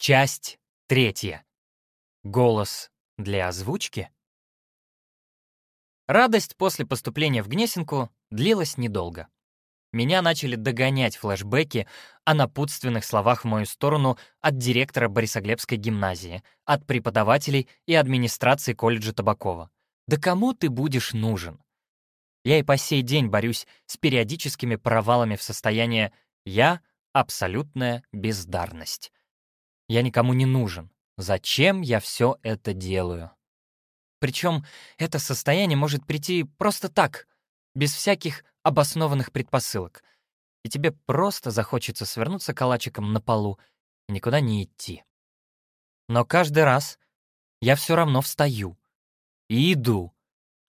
Часть третья. Голос для озвучки. Радость после поступления в Гнесинку длилась недолго. Меня начали догонять флешбеки о напутственных словах в мою сторону от директора Борисоглебской гимназии, от преподавателей и администрации колледжа Табакова. «Да кому ты будешь нужен?» Я и по сей день борюсь с периодическими провалами в состояние «я — абсолютная бездарность». Я никому не нужен. Зачем я все это делаю? Причем это состояние может прийти просто так, без всяких обоснованных предпосылок. И тебе просто захочется свернуться калачиком на полу и никуда не идти. Но каждый раз я все равно встаю и иду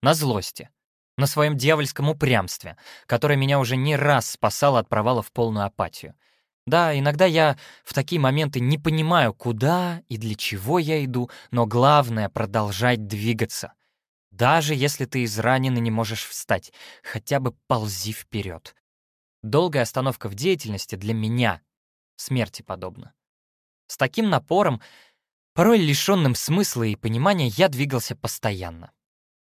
на злости, на своем дьявольском упрямстве, которое меня уже не раз спасало от провала в полную апатию — да, иногда я в такие моменты не понимаю, куда и для чего я иду, но главное — продолжать двигаться. Даже если ты изранен и не можешь встать, хотя бы ползи вперед. Долгая остановка в деятельности для меня смерти подобна. С таким напором, порой лишенным смысла и понимания, я двигался постоянно.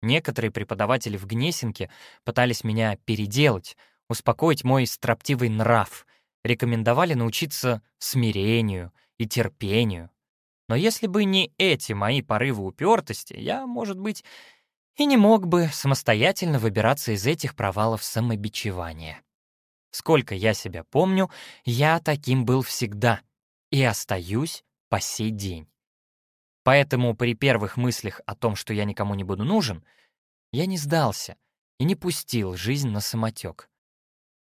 Некоторые преподаватели в Гнесинке пытались меня переделать, успокоить мой строптивый нрав — рекомендовали научиться смирению и терпению. Но если бы не эти мои порывы упертости, я, может быть, и не мог бы самостоятельно выбираться из этих провалов самобичевания. Сколько я себя помню, я таким был всегда и остаюсь по сей день. Поэтому при первых мыслях о том, что я никому не буду нужен, я не сдался и не пустил жизнь на самотек.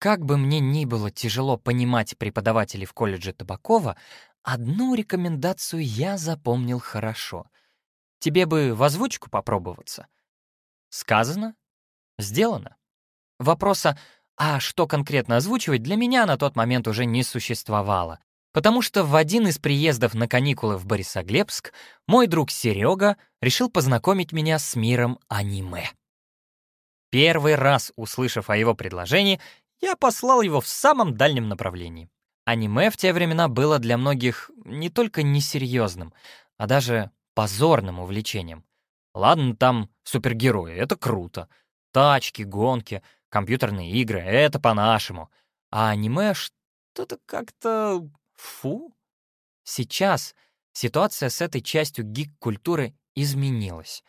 Как бы мне ни было тяжело понимать преподавателей в колледже Табакова, одну рекомендацию я запомнил хорошо. Тебе бы в озвучку попробоваться. Сказано, сделано. Вопроса «а что конкретно озвучивать» для меня на тот момент уже не существовало, потому что в один из приездов на каникулы в Борисоглебск мой друг Серега решил познакомить меня с миром аниме. Первый раз, услышав о его предложении, я послал его в самом дальнем направлении. Аниме в те времена было для многих не только несерьезным, а даже позорным увлечением. Ладно, там супергерои, это круто. Тачки, гонки, компьютерные игры — это по-нашему. А аниме что-то как-то... фу. Сейчас ситуация с этой частью гик-культуры изменилась.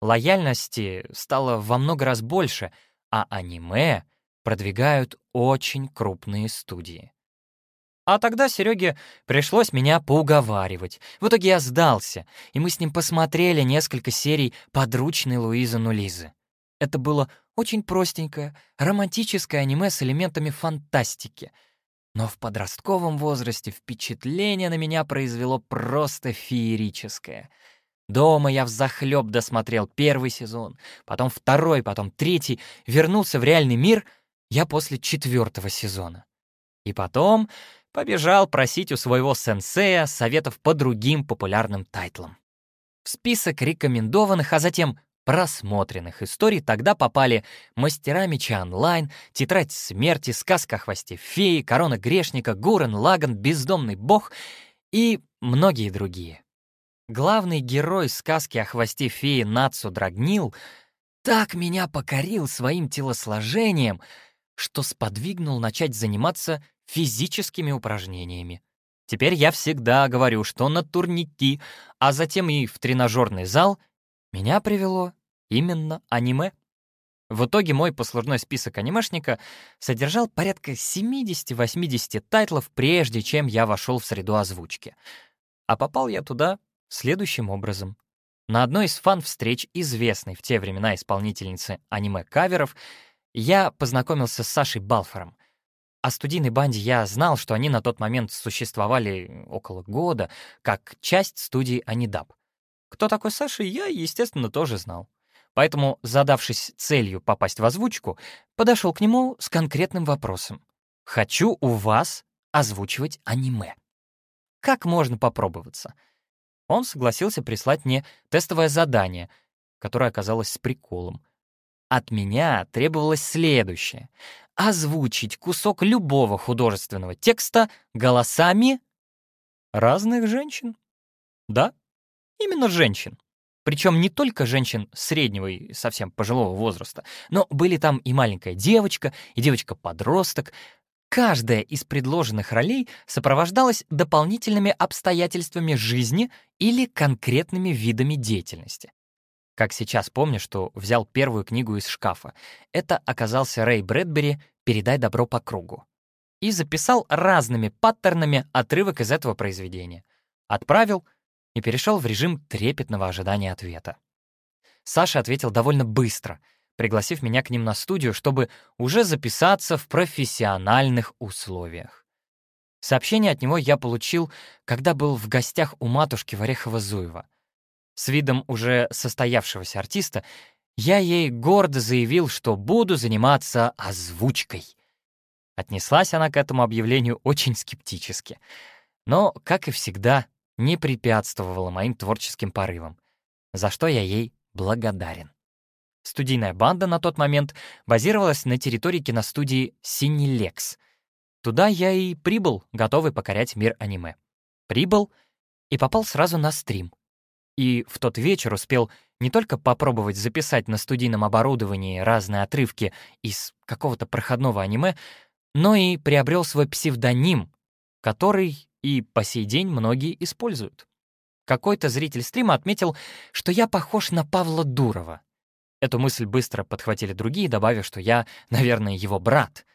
Лояльности стало во много раз больше, а аниме продвигают очень крупные студии. А тогда Сереге пришлось меня поуговаривать. В итоге я сдался, и мы с ним посмотрели несколько серий подручной Луизы Нулизы. Это было очень простенькое, романтическое аниме с элементами фантастики. Но в подростковом возрасте впечатление на меня произвело просто феерическое. Дома я взахлёб досмотрел первый сезон, потом второй, потом третий, вернулся в реальный мир — я после четвертого сезона. И потом побежал просить у своего сенсея советов по другим популярным тайтлам. В список рекомендованных, а затем просмотренных историй тогда попали «Мастера меча онлайн», «Тетрадь смерти», «Сказка о хвосте феи», «Корона грешника», «Гурен Лаган», «Бездомный бог» и многие другие. Главный герой сказки о хвосте феи Нацу Драгнил так меня покорил своим телосложением — что сподвигнул начать заниматься физическими упражнениями. Теперь я всегда говорю, что на турники, а затем и в тренажерный зал меня привело именно аниме. В итоге мой послужной список анимешника содержал порядка 70-80 тайтлов, прежде чем я вошел в среду озвучки. А попал я туда следующим образом. На одной из фан-встреч известной в те времена исполнительницы аниме-каверов я познакомился с Сашей Балфором. О студийной банде я знал, что они на тот момент существовали около года, как часть студии Анидаб. Кто такой Саша, я, естественно, тоже знал. Поэтому, задавшись целью попасть в озвучку, подошел к нему с конкретным вопросом. «Хочу у вас озвучивать аниме. Как можно попробоваться?» Он согласился прислать мне тестовое задание, которое оказалось с приколом — от меня требовалось следующее — озвучить кусок любого художественного текста голосами разных женщин. Да, именно женщин. Причем не только женщин среднего и совсем пожилого возраста, но были там и маленькая девочка, и девочка-подросток. Каждая из предложенных ролей сопровождалась дополнительными обстоятельствами жизни или конкретными видами деятельности. Как сейчас помню, что взял первую книгу из шкафа. Это оказался Рэй Брэдбери «Передай добро по кругу». И записал разными паттернами отрывок из этого произведения. Отправил и перешел в режим трепетного ожидания ответа. Саша ответил довольно быстро, пригласив меня к ним на студию, чтобы уже записаться в профессиональных условиях. Сообщение от него я получил, когда был в гостях у матушки Варехова-Зуева. С видом уже состоявшегося артиста я ей гордо заявил, что буду заниматься озвучкой. Отнеслась она к этому объявлению очень скептически. Но, как и всегда, не препятствовала моим творческим порывам, за что я ей благодарен. Студийная банда на тот момент базировалась на территории киностудии «Синелекс». Туда я и прибыл, готовый покорять мир аниме. Прибыл и попал сразу на стрим. И в тот вечер успел не только попробовать записать на студийном оборудовании разные отрывки из какого-то проходного аниме, но и приобрел свой псевдоним, который и по сей день многие используют. Какой-то зритель стрима отметил, что я похож на Павла Дурова. Эту мысль быстро подхватили другие, добавив, что я, наверное, его брат.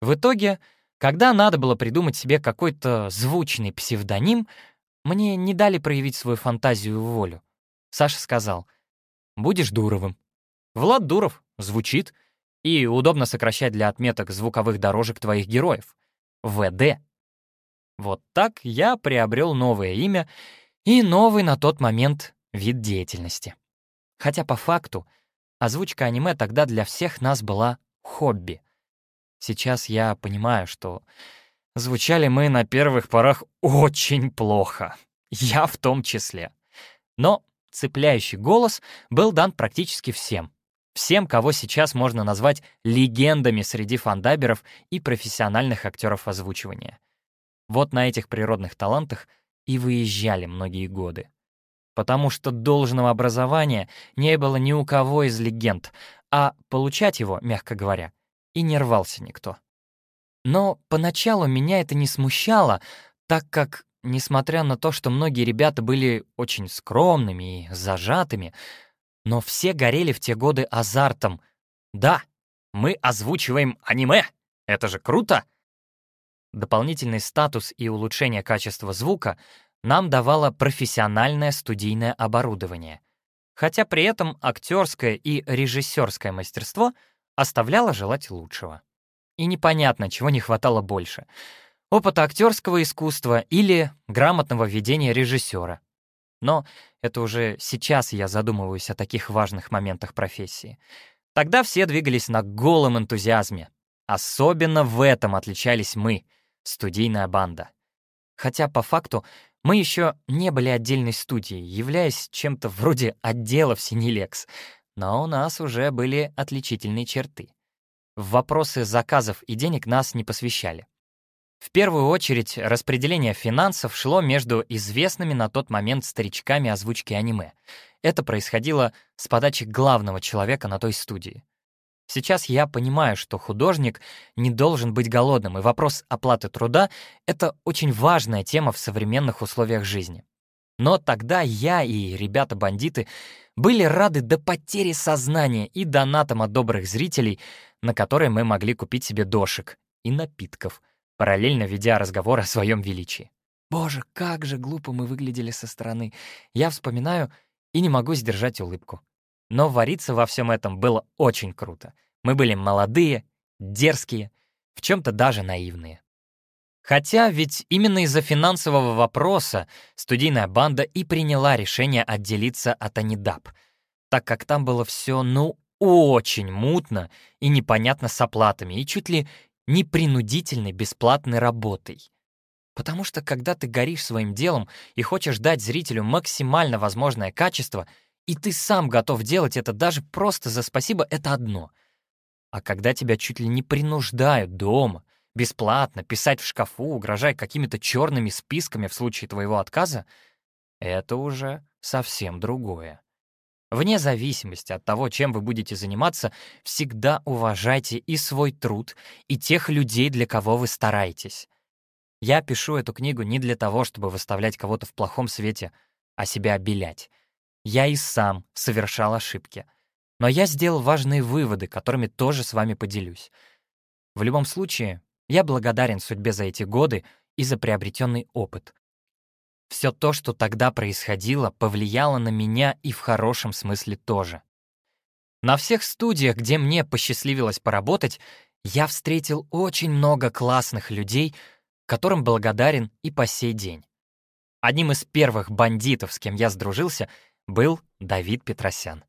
В итоге, когда надо было придумать себе какой-то звучный псевдоним, мне не дали проявить свою фантазию и волю. Саша сказал, «Будешь Дуровым». Влад Дуров звучит, и удобно сокращать для отметок звуковых дорожек твоих героев. ВД. Вот так я приобрел новое имя и новый на тот момент вид деятельности. Хотя по факту озвучка аниме тогда для всех нас была хобби. Сейчас я понимаю, что звучали мы на первых порах очень плохо. Я в том числе. Но цепляющий голос был дан практически всем. Всем, кого сейчас можно назвать легендами среди фандаберов и профессиональных актеров озвучивания. Вот на этих природных талантах и выезжали многие годы. Потому что должного образования не было ни у кого из легенд, а получать его, мягко говоря, и не рвался никто. Но поначалу меня это не смущало, так как, несмотря на то, что многие ребята были очень скромными и зажатыми, но все горели в те годы азартом. «Да, мы озвучиваем аниме! Это же круто!» Дополнительный статус и улучшение качества звука нам давало профессиональное студийное оборудование, хотя при этом актерское и режиссерское мастерство оставляло желать лучшего. И непонятно, чего не хватало больше — опыта актерского искусства или грамотного ведения режиссера. Но это уже сейчас я задумываюсь о таких важных моментах профессии. Тогда все двигались на голом энтузиазме. Особенно в этом отличались мы — студийная банда. Хотя по факту мы еще не были отдельной студией, являясь чем-то вроде отдела в Синелекс, но у нас уже были отличительные черты. В вопросы заказов и денег нас не посвящали. В первую очередь распределение финансов шло между известными на тот момент старичками озвучки аниме. Это происходило с подачи главного человека на той студии. Сейчас я понимаю, что художник не должен быть голодным, и вопрос оплаты труда — это очень важная тема в современных условиях жизни. Но тогда я и ребята-бандиты были рады до потери сознания и донатам от добрых зрителей, на которые мы могли купить себе дошек и напитков, параллельно ведя разговор о своем величии. Боже, как же глупо мы выглядели со стороны. Я вспоминаю и не могу сдержать улыбку. Но вариться во всем этом было очень круто. Мы были молодые, дерзкие, в чем-то даже наивные. Хотя ведь именно из-за финансового вопроса студийная банда и приняла решение отделиться от Анидап, так как там было все, ну, очень мутно и непонятно с оплатами, и чуть ли не принудительной бесплатной работой. Потому что когда ты горишь своим делом и хочешь дать зрителю максимально возможное качество — и ты сам готов делать это даже просто за спасибо — это одно. А когда тебя чуть ли не принуждают дома, бесплатно писать в шкафу, угрожая какими-то черными списками в случае твоего отказа, это уже совсем другое. Вне зависимости от того, чем вы будете заниматься, всегда уважайте и свой труд, и тех людей, для кого вы стараетесь. Я пишу эту книгу не для того, чтобы выставлять кого-то в плохом свете, а себя обелять. Я и сам совершал ошибки. Но я сделал важные выводы, которыми тоже с вами поделюсь. В любом случае, я благодарен судьбе за эти годы и за приобретенный опыт. Все то, что тогда происходило, повлияло на меня и в хорошем смысле тоже. На всех студиях, где мне посчастливилось поработать, я встретил очень много классных людей, которым благодарен и по сей день. Одним из первых бандитов, с кем я сдружился, был Давид Петросян.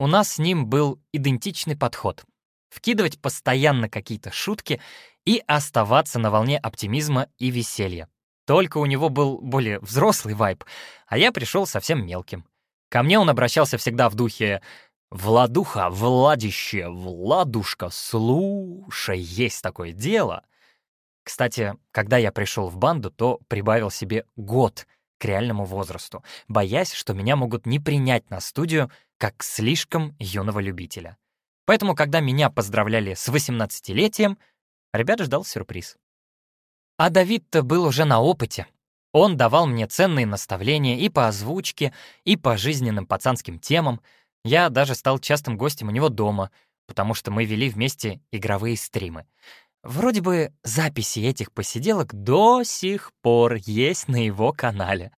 У нас с ним был идентичный подход — вкидывать постоянно какие-то шутки и оставаться на волне оптимизма и веселья. Только у него был более взрослый вайб, а я пришел совсем мелким. Ко мне он обращался всегда в духе «Владуха, Владище, Владушка, слушай, есть такое дело». Кстати, когда я пришел в банду, то прибавил себе год к реальному возрасту, боясь, что меня могут не принять на студию как слишком юного любителя. Поэтому, когда меня поздравляли с 18-летием, ребят ждал сюрприз. А Давид-то был уже на опыте. Он давал мне ценные наставления и по озвучке, и по жизненным пацанским темам. Я даже стал частым гостем у него дома, потому что мы вели вместе игровые стримы. Вроде бы записи этих посиделок до сих пор есть на его канале.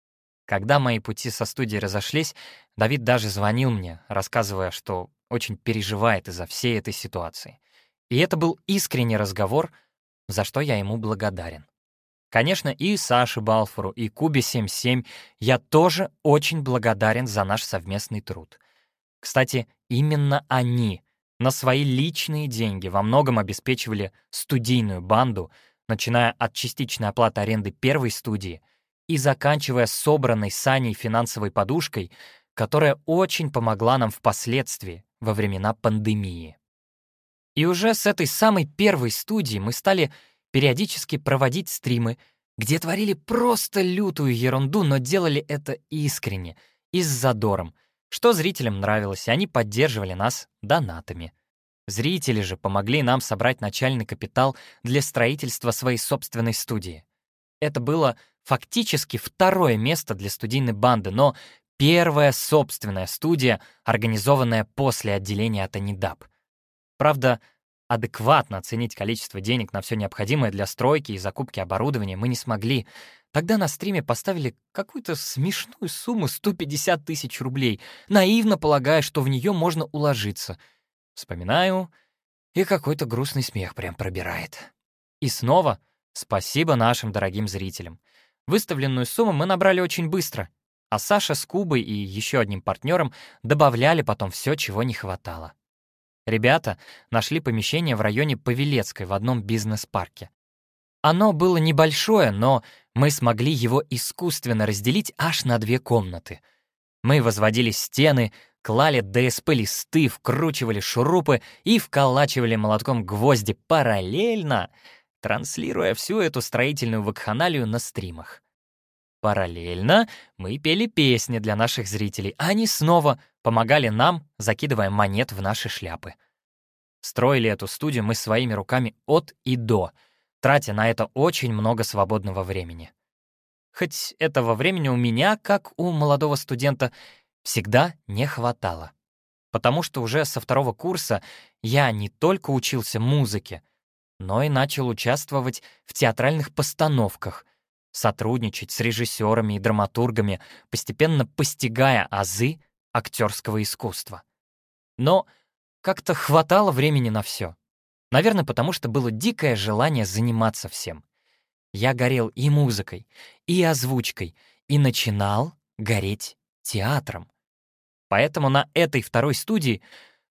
Когда мои пути со студией разошлись, Давид даже звонил мне, рассказывая, что очень переживает из-за всей этой ситуации. И это был искренний разговор — за что я ему благодарен. Конечно, и Саше Балфору, и Кубе 77 я тоже очень благодарен за наш совместный труд. Кстати, именно они на свои личные деньги во многом обеспечивали студийную банду, начиная от частичной оплаты аренды первой студии и заканчивая собранной Саней финансовой подушкой, которая очень помогла нам впоследствии, во времена пандемии. И уже с этой самой первой студии мы стали периодически проводить стримы, где творили просто лютую ерунду, но делали это искренне и с задором, что зрителям нравилось, и они поддерживали нас донатами. Зрители же помогли нам собрать начальный капитал для строительства своей собственной студии. Это было фактически второе место для студийной банды, но первая собственная студия, организованная после отделения от Анидап — Правда, адекватно оценить количество денег на все необходимое для стройки и закупки оборудования мы не смогли. Тогда на стриме поставили какую-то смешную сумму 150 тысяч рублей, наивно полагая, что в нее можно уложиться. Вспоминаю, и какой-то грустный смех прям пробирает. И снова спасибо нашим дорогим зрителям. Выставленную сумму мы набрали очень быстро, а Саша с Кубой и еще одним партнером добавляли потом все, чего не хватало. Ребята нашли помещение в районе Павелецкой в одном бизнес-парке. Оно было небольшое, но мы смогли его искусственно разделить аж на две комнаты. Мы возводили стены, клали ДСП-листы, вкручивали шурупы и вколачивали молотком гвозди параллельно, транслируя всю эту строительную вакханалию на стримах. Параллельно мы пели песни для наших зрителей, а они снова помогали нам, закидывая монет в наши шляпы. Строили эту студию мы своими руками от и до, тратя на это очень много свободного времени. Хоть этого времени у меня, как у молодого студента, всегда не хватало. Потому что уже со второго курса я не только учился музыке, но и начал участвовать в театральных постановках — сотрудничать с режиссерами и драматургами, постепенно постигая азы актерского искусства. Но как-то хватало времени на все. Наверное, потому что было дикое желание заниматься всем. Я горел и музыкой, и озвучкой, и начинал гореть театром. Поэтому на этой второй студии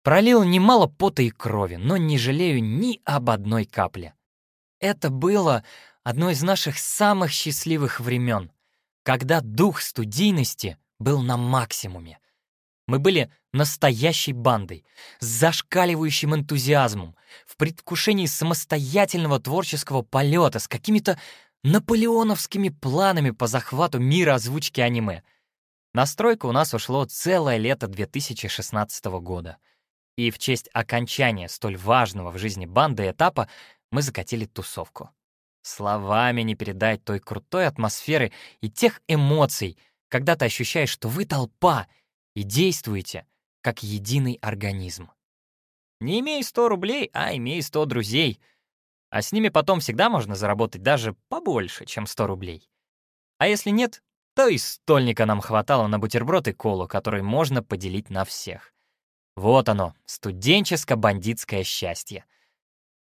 пролил немало пота и крови, но не жалею ни об одной капле. Это было одно из наших самых счастливых времен, когда дух студийности был на максимуме. Мы были настоящей бандой, с зашкаливающим энтузиазмом, в предвкушении самостоятельного творческого полета, с какими-то наполеоновскими планами по захвату мира озвучки аниме. На стройку у нас ушло целое лето 2016 года. И в честь окончания столь важного в жизни банды этапа мы закатили тусовку. Словами не передать той крутой атмосферы и тех эмоций, когда ты ощущаешь, что вы толпа и действуете как единый организм. Не имей 100 рублей, а имей 100 друзей. А с ними потом всегда можно заработать даже побольше, чем 100 рублей. А если нет, то и стольника нам хватало на бутерброд и колу, который можно поделить на всех. Вот оно, студенческо-бандитское счастье.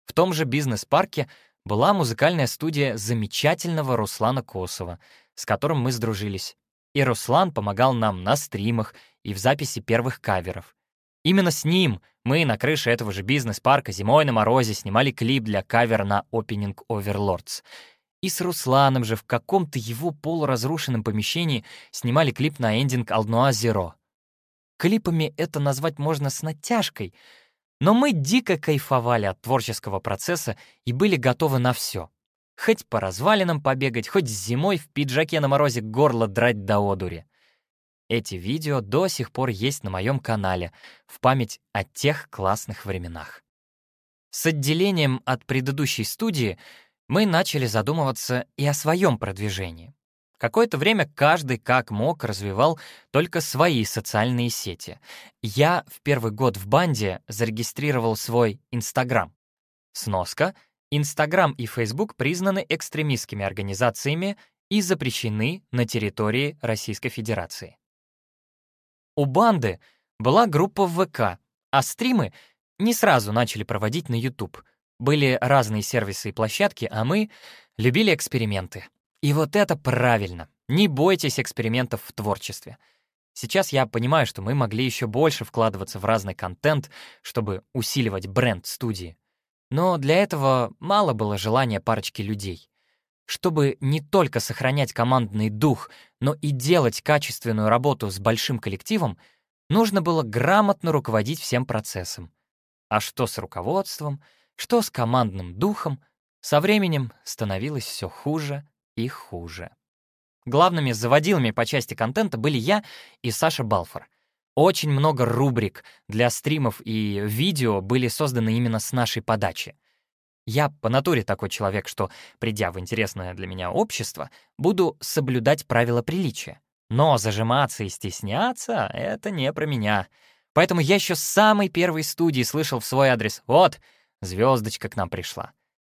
В том же бизнес-парке была музыкальная студия замечательного Руслана Косова, с которым мы сдружились. И Руслан помогал нам на стримах и в записи первых каверов. Именно с ним мы на крыше этого же бизнес-парка зимой на морозе снимали клип для кавера на Opening Overlords. И с Русланом же в каком-то его полуразрушенном помещении снимали клип на эндинг Алднуа Зеро. Клипами это назвать можно с натяжкой — но мы дико кайфовали от творческого процесса и были готовы на все. Хоть по развалинам побегать, хоть зимой в пиджаке на морозе горло драть до одури. Эти видео до сих пор есть на моем канале, в память о тех классных временах. С отделением от предыдущей студии мы начали задумываться и о своем продвижении. Какое-то время каждый как мог развивал только свои социальные сети. Я в первый год в банде зарегистрировал свой Инстаграм. Сноска. Инстаграм и Фейсбук признаны экстремистскими организациями и запрещены на территории Российской Федерации. У банды была группа в ВК, а стримы не сразу начали проводить на YouTube. Были разные сервисы и площадки, а мы любили эксперименты. И вот это правильно. Не бойтесь экспериментов в творчестве. Сейчас я понимаю, что мы могли еще больше вкладываться в разный контент, чтобы усиливать бренд студии. Но для этого мало было желания парочки людей. Чтобы не только сохранять командный дух, но и делать качественную работу с большим коллективом, нужно было грамотно руководить всем процессом. А что с руководством, что с командным духом, со временем становилось все хуже и хуже. Главными заводилами по части контента были я и Саша Балфор. Очень много рубрик для стримов и видео были созданы именно с нашей подачи. Я по натуре такой человек, что, придя в интересное для меня общество, буду соблюдать правила приличия. Но зажиматься и стесняться — это не про меня. Поэтому я еще с самой первой студии слышал в свой адрес «Вот, звездочка к нам пришла».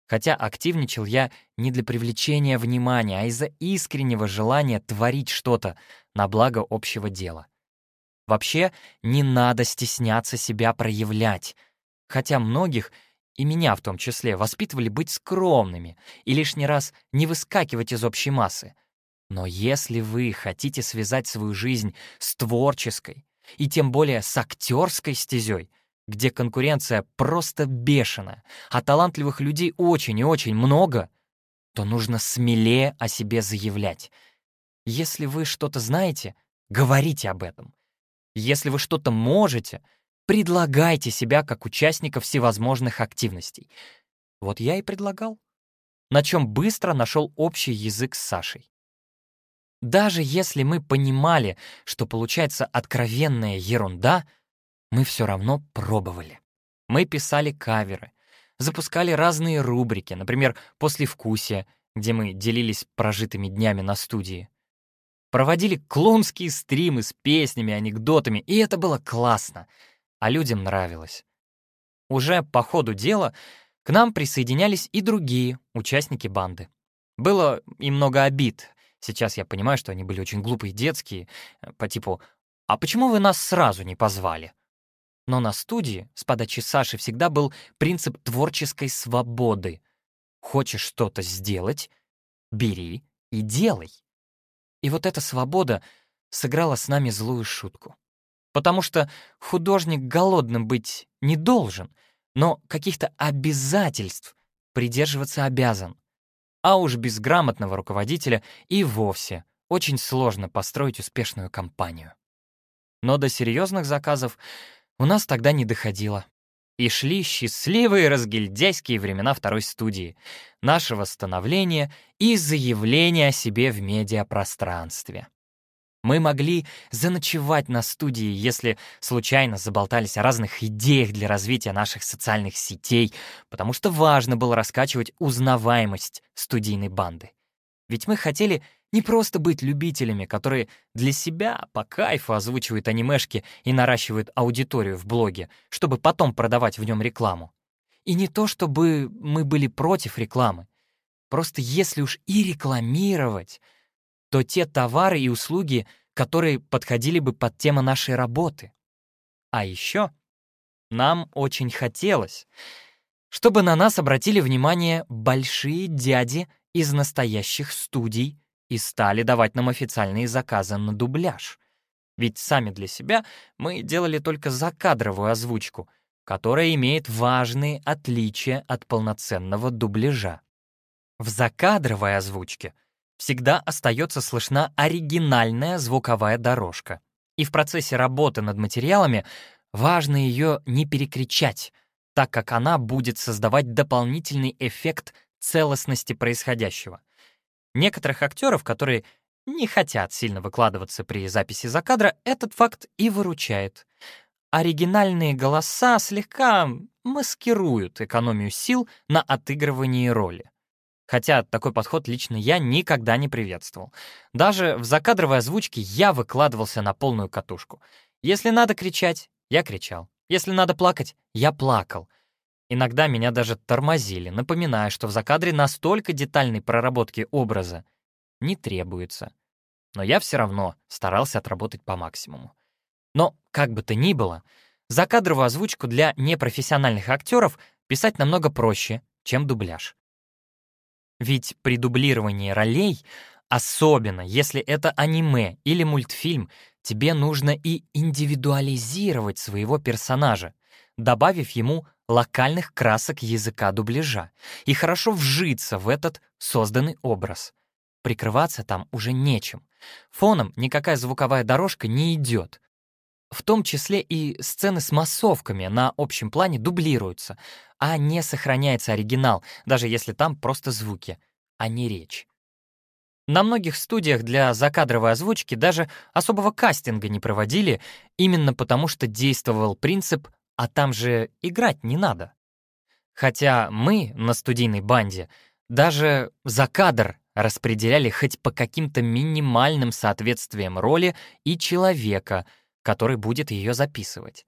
Хотя активничал я не для привлечения внимания, а из-за искреннего желания творить что-то на благо общего дела. Вообще, не надо стесняться себя проявлять. Хотя многих, и меня в том числе, воспитывали быть скромными и лишний раз не выскакивать из общей массы. Но если вы хотите связать свою жизнь с творческой, и тем более с актерской стезей, где конкуренция просто бешеная, а талантливых людей очень и очень много, то нужно смелее о себе заявлять. Если вы что-то знаете, говорите об этом. Если вы что-то можете, предлагайте себя как участника всевозможных активностей. Вот я и предлагал. На чем быстро нашел общий язык с Сашей. Даже если мы понимали, что получается откровенная ерунда — мы все равно пробовали. Мы писали каверы, запускали разные рубрики, например, «Послевкусие», где мы делились прожитыми днями на студии. Проводили клоунские стримы с песнями, анекдотами, и это было классно, а людям нравилось. Уже по ходу дела к нам присоединялись и другие участники банды. Было и много обид. Сейчас я понимаю, что они были очень глупые детские, по типу «А почему вы нас сразу не позвали?» Но на студии с подачи Саши всегда был принцип творческой свободы. Хочешь что-то сделать — бери и делай. И вот эта свобода сыграла с нами злую шутку. Потому что художник голодным быть не должен, но каких-то обязательств придерживаться обязан. А уж без грамотного руководителя и вовсе очень сложно построить успешную компанию. но до серьезных заказов у нас тогда не доходило. И шли счастливые разгильдяйские времена второй студии, нашего становления и заявления о себе в медиапространстве. Мы могли заночевать на студии, если случайно заболтались о разных идеях для развития наших социальных сетей, потому что важно было раскачивать узнаваемость студийной банды. Ведь мы хотели не просто быть любителями, которые для себя по кайфу озвучивают анимешки и наращивают аудиторию в блоге, чтобы потом продавать в нем рекламу. И не то, чтобы мы были против рекламы. Просто если уж и рекламировать, то те товары и услуги, которые подходили бы под тему нашей работы. А еще нам очень хотелось, чтобы на нас обратили внимание большие дяди из настоящих студий и стали давать нам официальные заказы на дубляж. Ведь сами для себя мы делали только закадровую озвучку, которая имеет важные отличия от полноценного дубляжа. В закадровой озвучке всегда остается слышна оригинальная звуковая дорожка. И в процессе работы над материалами важно ее не перекричать, так как она будет создавать дополнительный эффект целостности происходящего — Некоторых актеров, которые не хотят сильно выкладываться при записи за кадра, этот факт и выручает. Оригинальные голоса слегка маскируют экономию сил на отыгрывании роли. Хотя такой подход лично я никогда не приветствовал. Даже в закадровой озвучке я выкладывался на полную катушку. Если надо кричать, я кричал. Если надо плакать, я плакал. Иногда меня даже тормозили, напоминая, что в закадре настолько детальной проработки образа не требуется. Но я все равно старался отработать по максимуму. Но, как бы то ни было, закадровую озвучку для непрофессиональных актеров писать намного проще, чем дубляж. Ведь при дублировании ролей, особенно если это аниме или мультфильм, тебе нужно и индивидуализировать своего персонажа, добавив ему локальных красок языка дубляжа и хорошо вжиться в этот созданный образ. Прикрываться там уже нечем. Фоном никакая звуковая дорожка не идет. В том числе и сцены с массовками на общем плане дублируются, а не сохраняется оригинал, даже если там просто звуки, а не речь. На многих студиях для закадровой озвучки даже особого кастинга не проводили, именно потому что действовал принцип а там же играть не надо. Хотя мы на студийной банде даже за кадр распределяли хоть по каким-то минимальным соответствиям роли и человека, который будет ее записывать.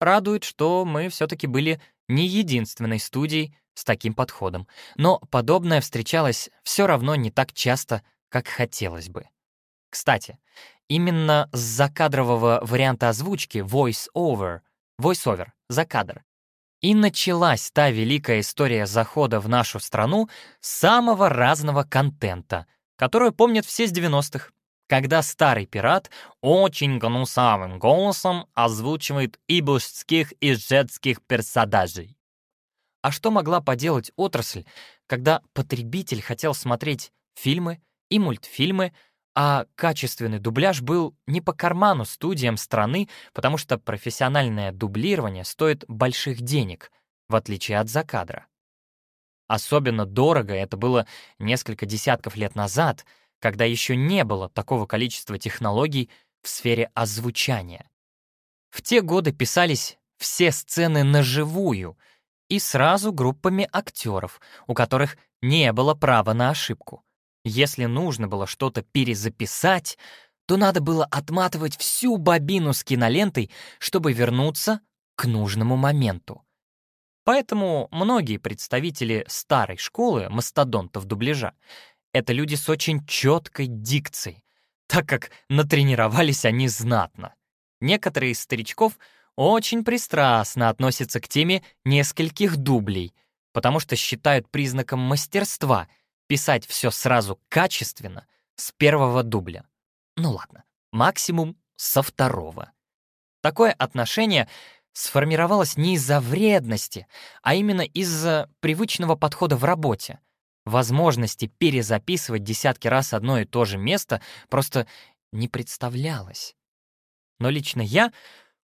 Радует, что мы все-таки были не единственной студией с таким подходом, но подобное встречалось все равно не так часто, как хотелось бы. Кстати, именно с закадрового варианта озвучки voice-over — voice-over, за кадр. И началась та великая история захода в нашу страну самого разного контента, которую помнят все с 90-х, когда старый пират очень гнусавым голосом озвучивает и и женских персонажей. А что могла поделать отрасль, когда потребитель хотел смотреть фильмы и мультфильмы, а качественный дубляж был не по карману студиям страны, потому что профессиональное дублирование стоит больших денег, в отличие от закадра. Особенно дорого это было несколько десятков лет назад, когда еще не было такого количества технологий в сфере озвучания. В те годы писались все сцены наживую и сразу группами актеров, у которых не было права на ошибку. Если нужно было что-то перезаписать, то надо было отматывать всю бобину с кинолентой, чтобы вернуться к нужному моменту. Поэтому многие представители старой школы мастодонтов дубляжа — это люди с очень четкой дикцией, так как натренировались они знатно. Некоторые из старичков очень пристрастно относятся к теме нескольких дублей, потому что считают признаком мастерства — писать все сразу качественно с первого дубля. Ну ладно, максимум со второго. Такое отношение сформировалось не из-за вредности, а именно из-за привычного подхода в работе. Возможности перезаписывать десятки раз одно и то же место просто не представлялось. но лично я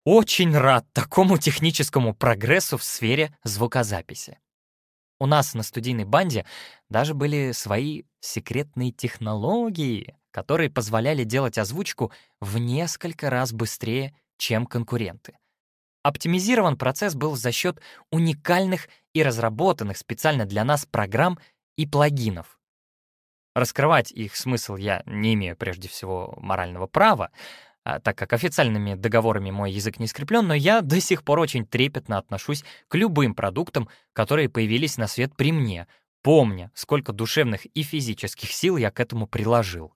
очень рад такому техническому прогрессу в сфере звукозаписи. У нас на студийной банде даже были свои секретные технологии, которые позволяли делать озвучку в несколько раз быстрее, чем конкуренты. Оптимизирован процесс был за счет уникальных и разработанных специально для нас программ и плагинов. Раскрывать их смысл я не имею прежде всего морального права, так как официальными договорами мой язык не скреплен, но я до сих пор очень трепетно отношусь к любым продуктам, которые появились на свет при мне, помня, сколько душевных и физических сил я к этому приложил.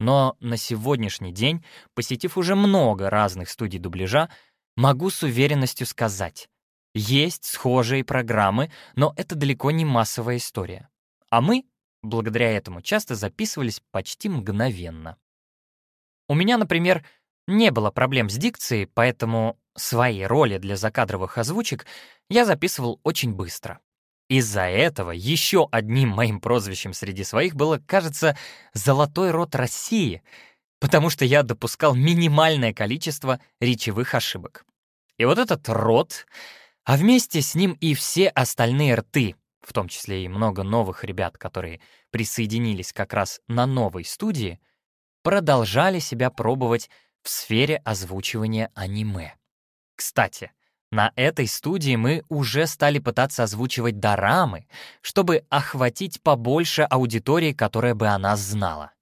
Но на сегодняшний день, посетив уже много разных студий дубляжа, могу с уверенностью сказать, есть схожие программы, но это далеко не массовая история. А мы, благодаря этому, часто записывались почти мгновенно. У меня, например, не было проблем с дикцией, поэтому свои роли для закадровых озвучек я записывал очень быстро. Из-за этого еще одним моим прозвищем среди своих было, кажется, «Золотой рот России», потому что я допускал минимальное количество речевых ошибок. И вот этот рот, а вместе с ним и все остальные рты, в том числе и много новых ребят, которые присоединились как раз на новой студии — продолжали себя пробовать в сфере озвучивания аниме. Кстати, на этой студии мы уже стали пытаться озвучивать дорамы, чтобы охватить побольше аудитории, которая бы о нас знала.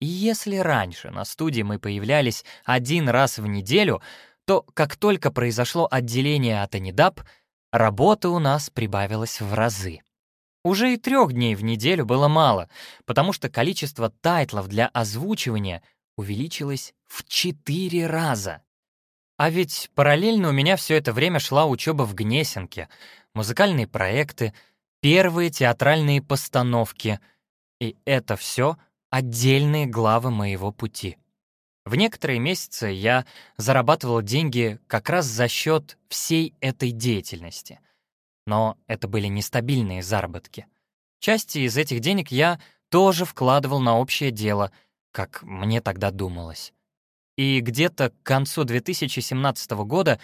И если раньше на студии мы появлялись один раз в неделю, то как только произошло отделение от Анидап, работы у нас прибавилось в разы. Уже и трех дней в неделю было мало, потому что количество тайтлов для озвучивания увеличилось в четыре раза. А ведь параллельно у меня все это время шла учеба в Гнесинке, музыкальные проекты, первые театральные постановки. И это все отдельные главы моего пути. В некоторые месяцы я зарабатывал деньги как раз за счет всей этой деятельности. Но это были нестабильные заработки. Части из этих денег я тоже вкладывал на общее дело, как мне тогда думалось. И где-то к концу 2017 года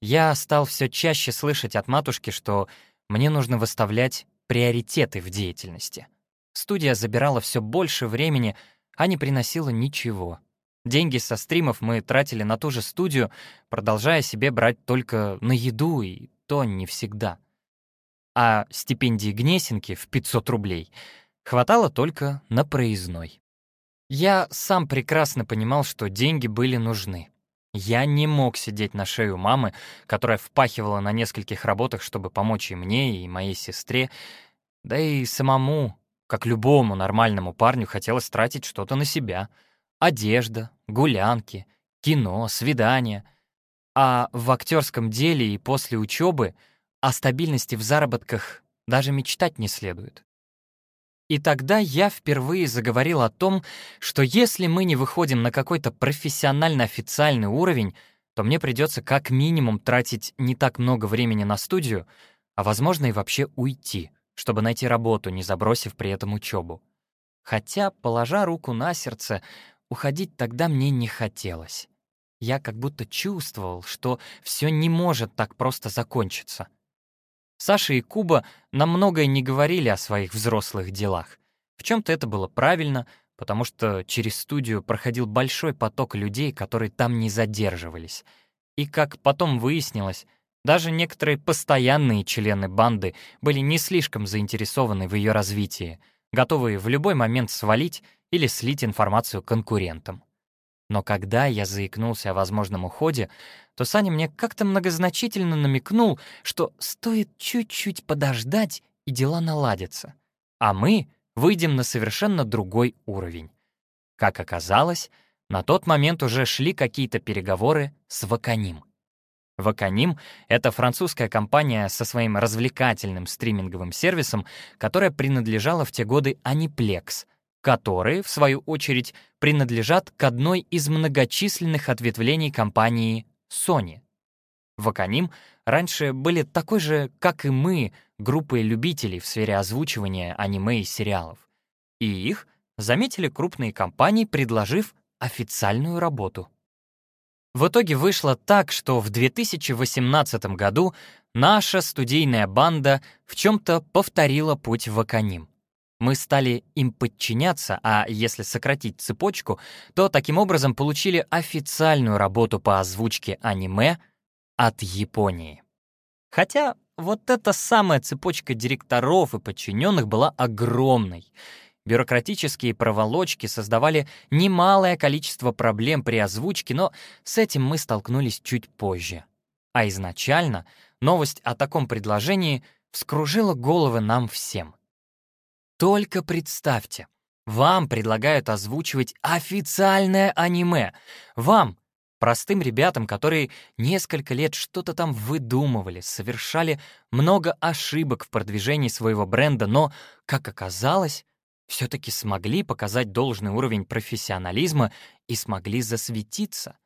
я стал все чаще слышать от матушки, что мне нужно выставлять приоритеты в деятельности. Студия забирала все больше времени, а не приносила ничего. Деньги со стримов мы тратили на ту же студию, продолжая себе брать только на еду, и то не всегда а стипендии Гнесинки в 500 рублей хватало только на проездной. Я сам прекрасно понимал, что деньги были нужны. Я не мог сидеть на шею мамы, которая впахивала на нескольких работах, чтобы помочь и мне, и моей сестре, да и самому, как любому нормальному парню, хотелось тратить что-то на себя. Одежда, гулянки, кино, свидания. А в актерском деле и после учебы — о стабильности в заработках даже мечтать не следует. И тогда я впервые заговорил о том, что если мы не выходим на какой-то профессионально-официальный уровень, то мне придется как минимум тратить не так много времени на студию, а возможно и вообще уйти, чтобы найти работу, не забросив при этом учебу. Хотя, положа руку на сердце, уходить тогда мне не хотелось. Я как будто чувствовал, что все не может так просто закончиться. Саша и Куба нам многое не говорили о своих взрослых делах. В чем-то это было правильно, потому что через студию проходил большой поток людей, которые там не задерживались. И, как потом выяснилось, даже некоторые постоянные члены банды были не слишком заинтересованы в ее развитии, готовые в любой момент свалить или слить информацию конкурентам. Но когда я заикнулся о возможном уходе, то Саня мне как-то многозначительно намекнул, что стоит чуть-чуть подождать, и дела наладятся. А мы выйдем на совершенно другой уровень. Как оказалось, на тот момент уже шли какие-то переговоры с Ваканим. Ваканим — это французская компания со своим развлекательным стриминговым сервисом, которая принадлежала в те годы Aniplex — которые, в свою очередь, принадлежат к одной из многочисленных ответвлений компании Sony. Ваканим раньше были такой же, как и мы, группой любителей в сфере озвучивания аниме и сериалов. И их заметили крупные компании, предложив официальную работу. В итоге вышло так, что в 2018 году наша студийная банда в чем-то повторила путь в Аконим. Мы стали им подчиняться, а если сократить цепочку, то таким образом получили официальную работу по озвучке аниме от Японии. Хотя вот эта самая цепочка директоров и подчиненных была огромной — Бюрократические проволочки создавали немалое количество проблем при озвучке, но с этим мы столкнулись чуть позже. А изначально новость о таком предложении вскружила головы нам всем. Только представьте, вам предлагают озвучивать официальное аниме. Вам, простым ребятам, которые несколько лет что-то там выдумывали, совершали много ошибок в продвижении своего бренда, но, как оказалось, все-таки смогли показать должный уровень профессионализма и смогли засветиться.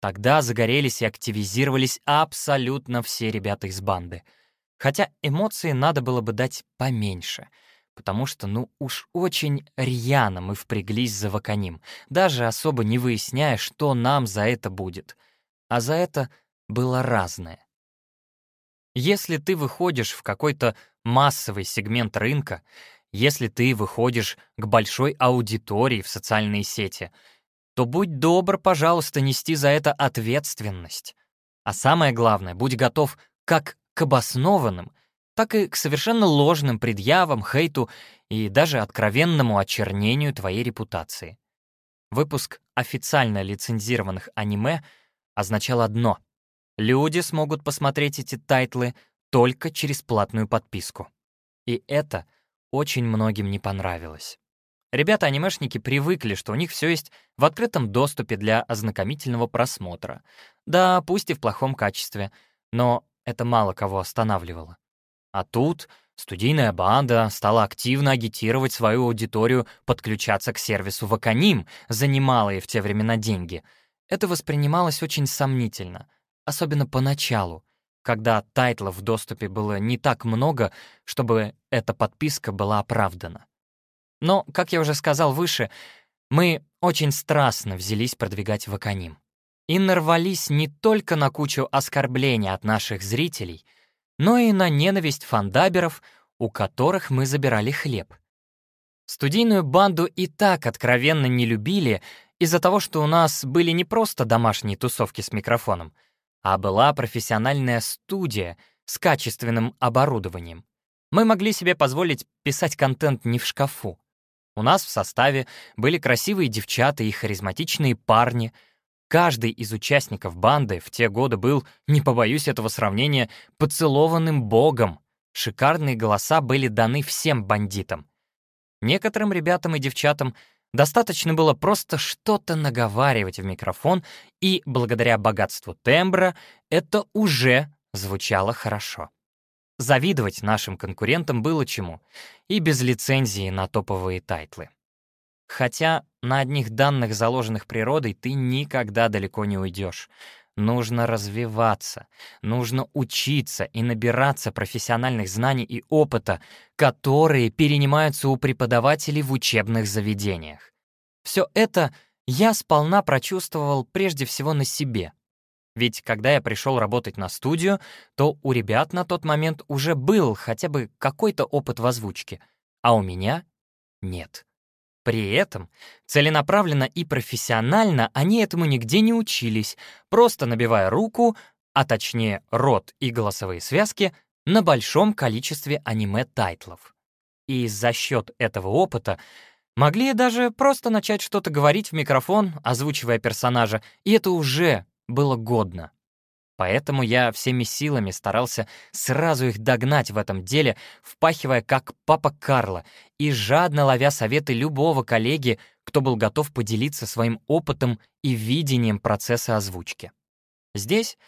Тогда загорелись и активизировались абсолютно все ребята из банды. Хотя эмоции надо было бы дать поменьше, потому что, ну уж очень рьяно мы впряглись за Ваканим, даже особо не выясняя, что нам за это будет. А за это было разное. Если ты выходишь в какой-то массовый сегмент рынка, если ты выходишь к большой аудитории в социальные сети, то будь добр, пожалуйста, нести за это ответственность. А самое главное, будь готов как к обоснованным, так и к совершенно ложным предъявам, хейту и даже откровенному очернению твоей репутации. Выпуск официально лицензированных аниме означал одно — люди смогут посмотреть эти тайтлы только через платную подписку. И это очень многим не понравилось. Ребята-анимешники привыкли, что у них все есть в открытом доступе для ознакомительного просмотра. Да, пусть и в плохом качестве, но это мало кого останавливало. А тут студийная банда стала активно агитировать свою аудиторию подключаться к сервису Wakanim за немалые в те времена деньги. Это воспринималось очень сомнительно, особенно поначалу, когда тайтлов в доступе было не так много, чтобы эта подписка была оправдана. Но, как я уже сказал выше, мы очень страстно взялись продвигать Wakanim. И нарвались не только на кучу оскорблений от наших зрителей, но и на ненависть фандаберов, у которых мы забирали хлеб. Студийную банду и так откровенно не любили из-за того, что у нас были не просто домашние тусовки с микрофоном — а была профессиональная студия с качественным оборудованием. Мы могли себе позволить писать контент не в шкафу. У нас в составе были красивые девчата и харизматичные парни. Каждый из участников банды в те годы был, не побоюсь этого сравнения, поцелованным богом. Шикарные голоса были даны всем бандитам. Некоторым ребятам и девчатам — Достаточно было просто что-то наговаривать в микрофон, и благодаря богатству тембра это уже звучало хорошо. Завидовать нашим конкурентам было чему, и без лицензии на топовые тайтлы. Хотя на одних данных, заложенных природой, ты никогда далеко не уйдешь. Нужно развиваться, нужно учиться и набираться профессиональных знаний и опыта, которые перенимаются у преподавателей в учебных заведениях. Все это я сполна прочувствовал прежде всего на себе. Ведь когда я пришел работать на студию, то у ребят на тот момент уже был хотя бы какой-то опыт в озвучке, а у меня — нет. При этом целенаправленно и профессионально они этому нигде не учились, просто набивая руку, а точнее рот и голосовые связки, на большом количестве аниме-тайтлов. И за счет этого опыта могли даже просто начать что-то говорить в микрофон, озвучивая персонажа, и это уже было годно. Поэтому я всеми силами старался сразу их догнать в этом деле, впахивая как папа Карло и жадно ловя советы любого коллеги, кто был готов поделиться своим опытом и видением процесса озвучки. Здесь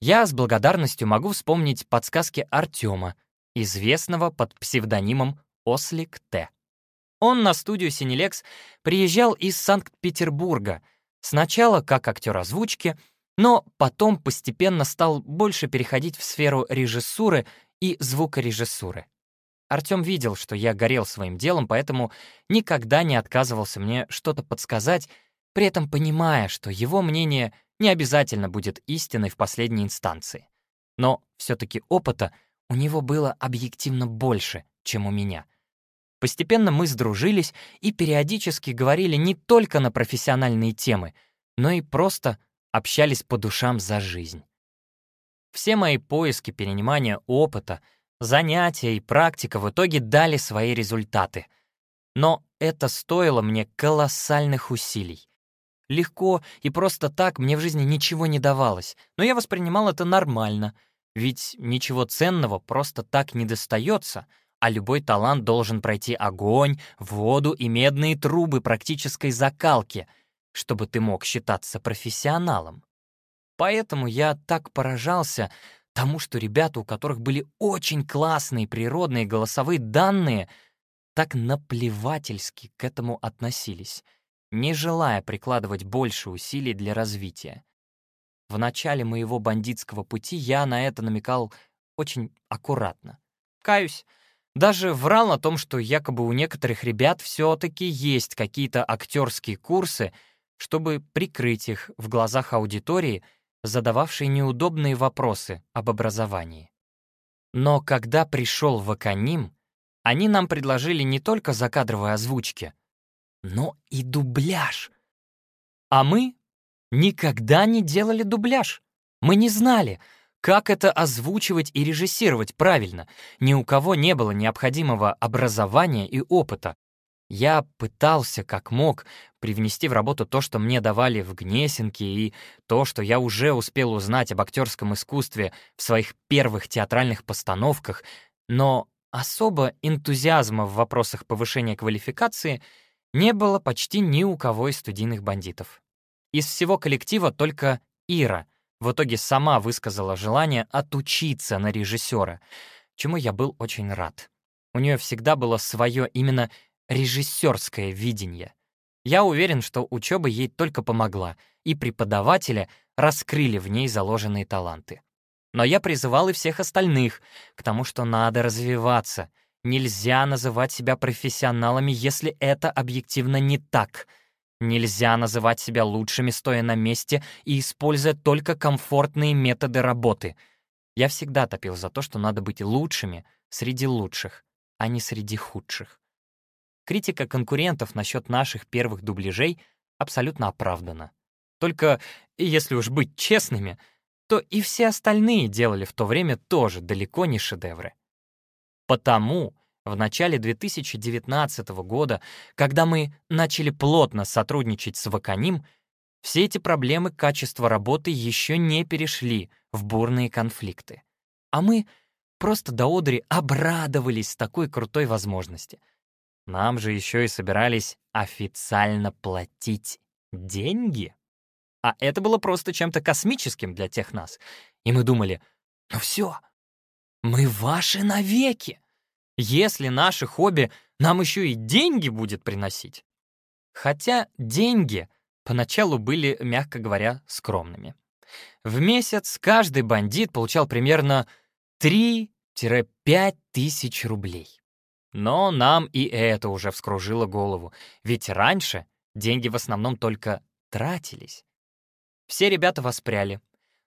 я с благодарностью могу вспомнить подсказки Артема, известного под псевдонимом Ослик Т. Он на студию «Синелекс» приезжал из Санкт-Петербурга, сначала как актер озвучки — но потом постепенно стал больше переходить в сферу режиссуры и звукорежиссуры. Артём видел, что я горел своим делом, поэтому никогда не отказывался мне что-то подсказать, при этом понимая, что его мнение не обязательно будет истиной в последней инстанции. Но все-таки опыта у него было объективно больше, чем у меня. Постепенно мы сдружились и периодически говорили не только на профессиональные темы, но и просто общались по душам за жизнь. Все мои поиски перенимания опыта, занятия и практика в итоге дали свои результаты. Но это стоило мне колоссальных усилий. Легко и просто так мне в жизни ничего не давалось, но я воспринимал это нормально, ведь ничего ценного просто так не достается, а любой талант должен пройти огонь, воду и медные трубы практической закалки, чтобы ты мог считаться профессионалом. Поэтому я так поражался тому, что ребята, у которых были очень классные природные голосовые данные, так наплевательски к этому относились не желая прикладывать больше усилий для развития. В начале моего бандитского пути я на это намекал очень аккуратно. Каюсь, даже врал о том, что якобы у некоторых ребят все-таки есть какие-то актерские курсы, чтобы прикрыть их в глазах аудитории, задававшей неудобные вопросы об образовании. Но когда пришел в Аканим, они нам предложили не только закадровые озвучки — но и дубляж. А мы никогда не делали дубляж. Мы не знали, как это озвучивать и режиссировать правильно. Ни у кого не было необходимого образования и опыта. Я пытался, как мог, привнести в работу то, что мне давали в Гнесинке, и то, что я уже успел узнать об актерском искусстве в своих первых театральных постановках, но особо энтузиазма в вопросах повышения квалификации — не было почти ни у кого из студийных бандитов. Из всего коллектива только Ира в итоге сама высказала желание отучиться на режиссера, чему я был очень рад. У нее всегда было свое именно режиссерское видение. Я уверен, что учеба ей только помогла, и преподаватели раскрыли в ней заложенные таланты. Но я призывал и всех остальных к тому, что надо развиваться — Нельзя называть себя профессионалами, если это объективно не так. Нельзя называть себя лучшими, стоя на месте и используя только комфортные методы работы. Я всегда топил за то, что надо быть лучшими среди лучших, а не среди худших. Критика конкурентов насчет наших первых дубляжей абсолютно оправдана. Только, если уж быть честными, то и все остальные делали в то время тоже далеко не шедевры. Потому в начале 2019 года, когда мы начали плотно сотрудничать с Ваканим, все эти проблемы качества работы еще не перешли в бурные конфликты. А мы просто до одри обрадовались такой крутой возможности. Нам же еще и собирались официально платить деньги. А это было просто чем-то космическим для тех нас. И мы думали, ну все, мы ваши навеки. Если наше хобби нам еще и деньги будет приносить. Хотя деньги поначалу были, мягко говоря, скромными. В месяц каждый бандит получал примерно 3-5 тысяч рублей. Но нам и это уже вскружило голову, ведь раньше деньги в основном только тратились. Все ребята воспряли.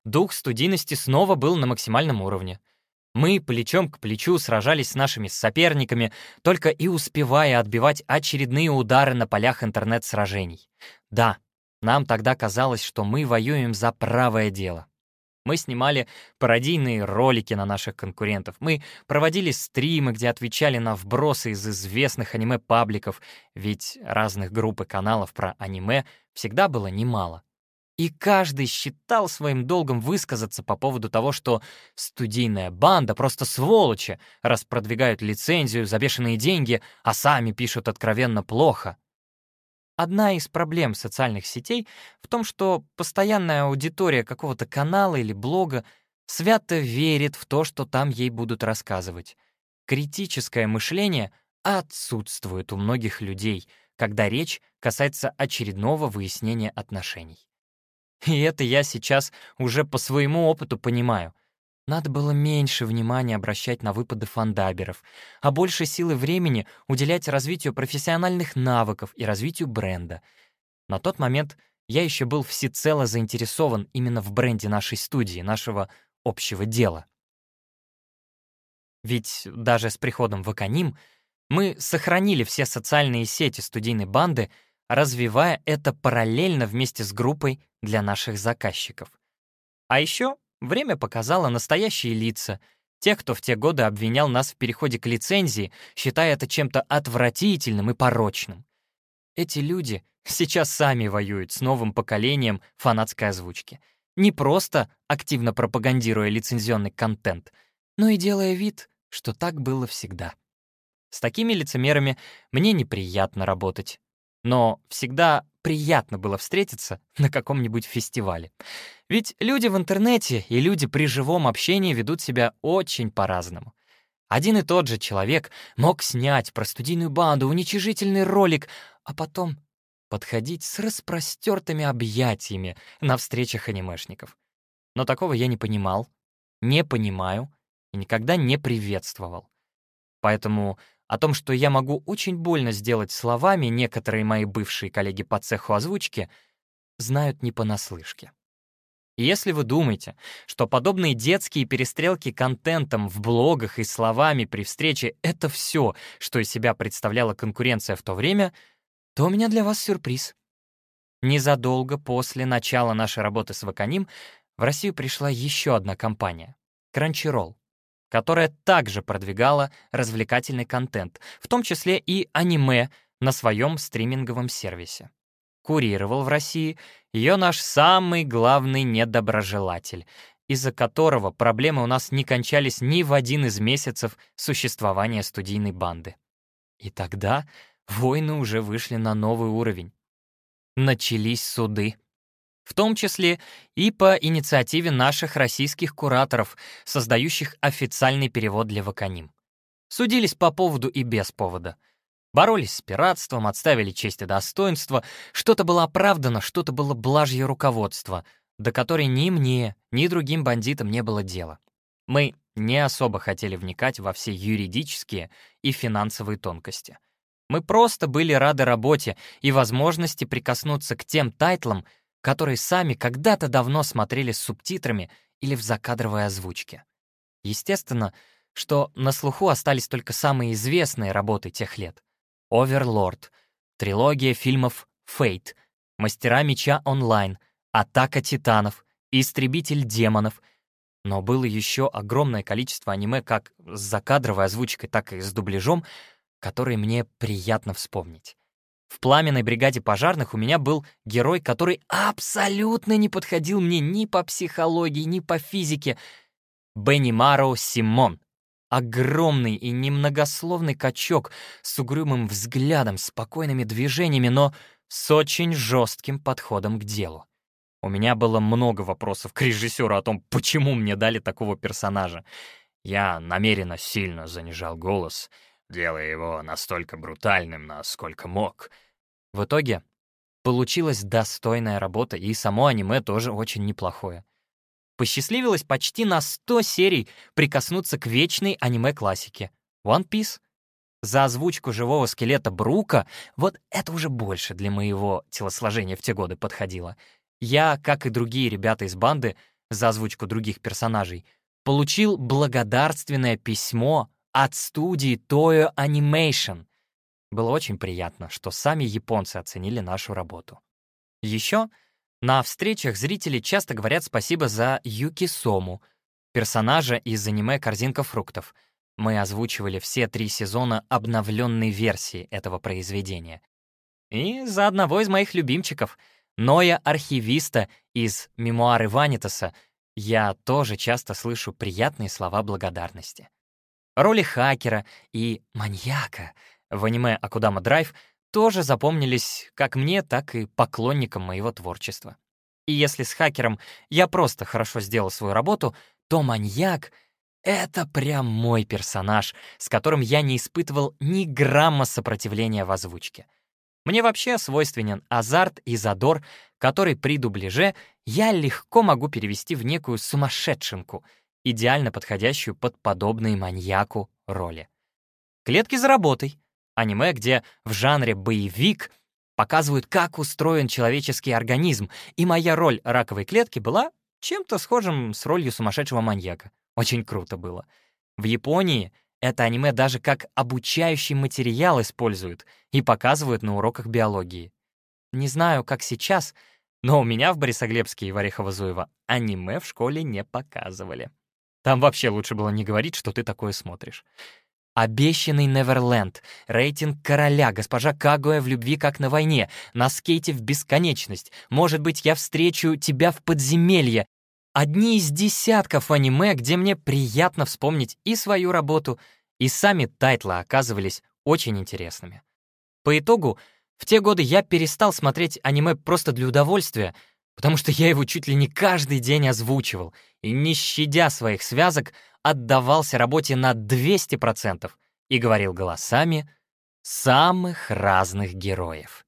Дух студийности снова был на максимальном уровне. Мы плечом к плечу сражались с нашими соперниками, только и успевая отбивать очередные удары на полях интернет-сражений. Да, нам тогда казалось, что мы воюем за правое дело. Мы снимали пародийные ролики на наших конкурентов. Мы проводили стримы, где отвечали на вбросы из известных аниме-пабликов, ведь разных групп и каналов про аниме всегда было немало. И каждый считал своим долгом высказаться по поводу того, что студийная банда просто сволочи, раз лицензию за бешеные деньги, а сами пишут откровенно плохо. Одна из проблем социальных сетей в том, что постоянная аудитория какого-то канала или блога свято верит в то, что там ей будут рассказывать. Критическое мышление отсутствует у многих людей, когда речь касается очередного выяснения отношений. И это я сейчас уже по своему опыту понимаю. Надо было меньше внимания обращать на выпады фандаберов, а больше силы времени уделять развитию профессиональных навыков и развитию бренда. На тот момент я еще был всецело заинтересован именно в бренде нашей студии, нашего общего дела. Ведь даже с приходом в Аконим мы сохранили все социальные сети студийной банды, развивая это параллельно вместе с группой для наших заказчиков. А еще время показало настоящие лица, тех, кто в те годы обвинял нас в переходе к лицензии, считая это чем-то отвратительным и порочным. Эти люди сейчас сами воюют с новым поколением фанатской озвучки. Не просто активно пропагандируя лицензионный контент, но и делая вид, что так было всегда. С такими лицемерами мне неприятно работать. Но всегда приятно было встретиться на каком-нибудь фестивале. Ведь люди в интернете и люди при живом общении ведут себя очень по-разному. Один и тот же человек мог снять про студийную банду уничижительный ролик, а потом подходить с распростертыми объятиями на встречах анимешников. Но такого я не понимал, не понимаю и никогда не приветствовал. Поэтому о том, что я могу очень больно сделать словами некоторые мои бывшие коллеги по цеху озвучки, знают не понаслышке. И если вы думаете, что подобные детские перестрелки контентом в блогах и словами при встрече — это все, что из себя представляла конкуренция в то время, то у меня для вас сюрприз. Незадолго после начала нашей работы с Ваканим в Россию пришла еще одна компания — Crunchyroll которая также продвигала развлекательный контент, в том числе и аниме на своем стриминговом сервисе. Курировал в России ее наш самый главный недоброжелатель, из-за которого проблемы у нас не кончались ни в один из месяцев существования студийной банды. И тогда войны уже вышли на новый уровень. Начались суды в том числе и по инициативе наших российских кураторов, создающих официальный перевод для Ваканим. Судились по поводу и без повода. Боролись с пиратством, отставили честь и достоинство, что-то было оправдано, что-то было блажье руководство, до которой ни мне, ни другим бандитам не было дела. Мы не особо хотели вникать во все юридические и финансовые тонкости. Мы просто были рады работе и возможности прикоснуться к тем тайтлам, которые сами когда-то давно смотрели с субтитрами или в закадровой озвучке. Естественно, что на слуху остались только самые известные работы тех лет. «Оверлорд», трилогия фильмов «Фейт», «Мастера меча онлайн», «Атака титанов», «Истребитель демонов», но было еще огромное количество аниме как с закадровой озвучкой, так и с дубляжом, которые мне приятно вспомнить. В пламенной бригаде пожарных у меня был герой, который абсолютно не подходил мне ни по психологии, ни по физике. Беннимаро Симон. Огромный и немногословный качок с угрюмым взглядом, спокойными движениями, но с очень жестким подходом к делу. У меня было много вопросов к режиссеру о том, почему мне дали такого персонажа. Я намеренно сильно занижал голос — делая его настолько брутальным, насколько мог. В итоге получилась достойная работа, и само аниме тоже очень неплохое. Посчастливилось почти на 100 серий прикоснуться к вечной аниме-классике One Piece. За озвучку живого скелета Брука вот это уже больше для моего телосложения в те годы подходило. Я, как и другие ребята из банды, за озвучку других персонажей, получил благодарственное письмо от студии Toyo Animation. Было очень приятно, что сами японцы оценили нашу работу. Еще на встречах зрители часто говорят спасибо за Юки Сому, персонажа из аниме «Корзинка фруктов». Мы озвучивали все три сезона обновленной версии этого произведения. И за одного из моих любимчиков, Ноя Архивиста из «Мемуары Ванитаса», я тоже часто слышу приятные слова благодарности. Роли хакера и маньяка в аниме «Акудама Драйв» тоже запомнились как мне, так и поклонникам моего творчества. И если с хакером я просто хорошо сделал свою работу, то маньяк — это прям мой персонаж, с которым я не испытывал ни грамма сопротивления в озвучке. Мне вообще свойственен азарт и задор, который при дубляже я легко могу перевести в некую сумасшедшинку — идеально подходящую под подобные маньяку роли. «Клетки за работой» — аниме, где в жанре боевик показывают, как устроен человеческий организм, и моя роль раковой клетки была чем-то схожим с ролью сумасшедшего маньяка. Очень круто было. В Японии это аниме даже как обучающий материал используют и показывают на уроках биологии. Не знаю, как сейчас, но у меня в Борисоглебске и в Орехово-Зуево аниме в школе не показывали. Там вообще лучше было не говорить, что ты такое смотришь. Обещанный Неверленд, рейтинг короля, госпожа Кагуя в любви как на войне, на скейте в бесконечность, может быть, я встречу тебя в подземелье. Одни из десятков аниме, где мне приятно вспомнить и свою работу, и сами тайтлы оказывались очень интересными. По итогу, в те годы я перестал смотреть аниме просто для удовольствия, потому что я его чуть ли не каждый день озвучивал и, не щадя своих связок, отдавался работе на 200% и говорил голосами самых разных героев.